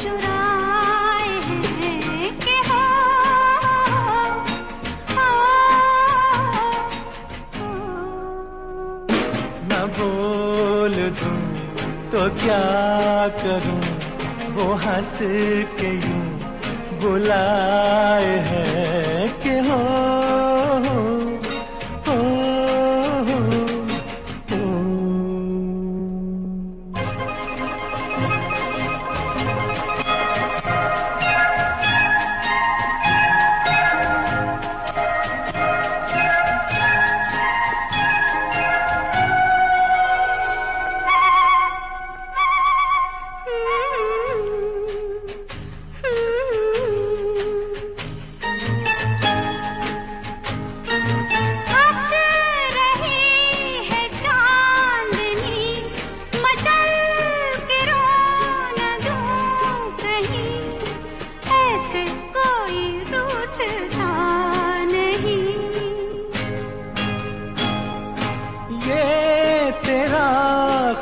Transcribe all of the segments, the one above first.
चुराए न बोल तो क्या करूँ वो हंस के यूँ बुलाए हैं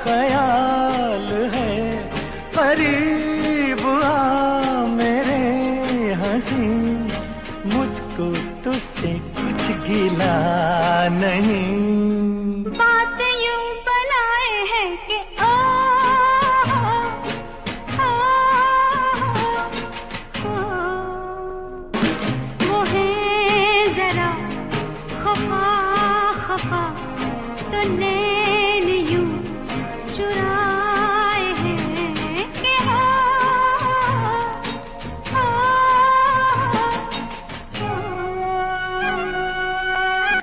ख्याल है करीब आ मेरे हँसी। मुझको तुझसे कुछ गिला नहीं। नैन यूँ चुरा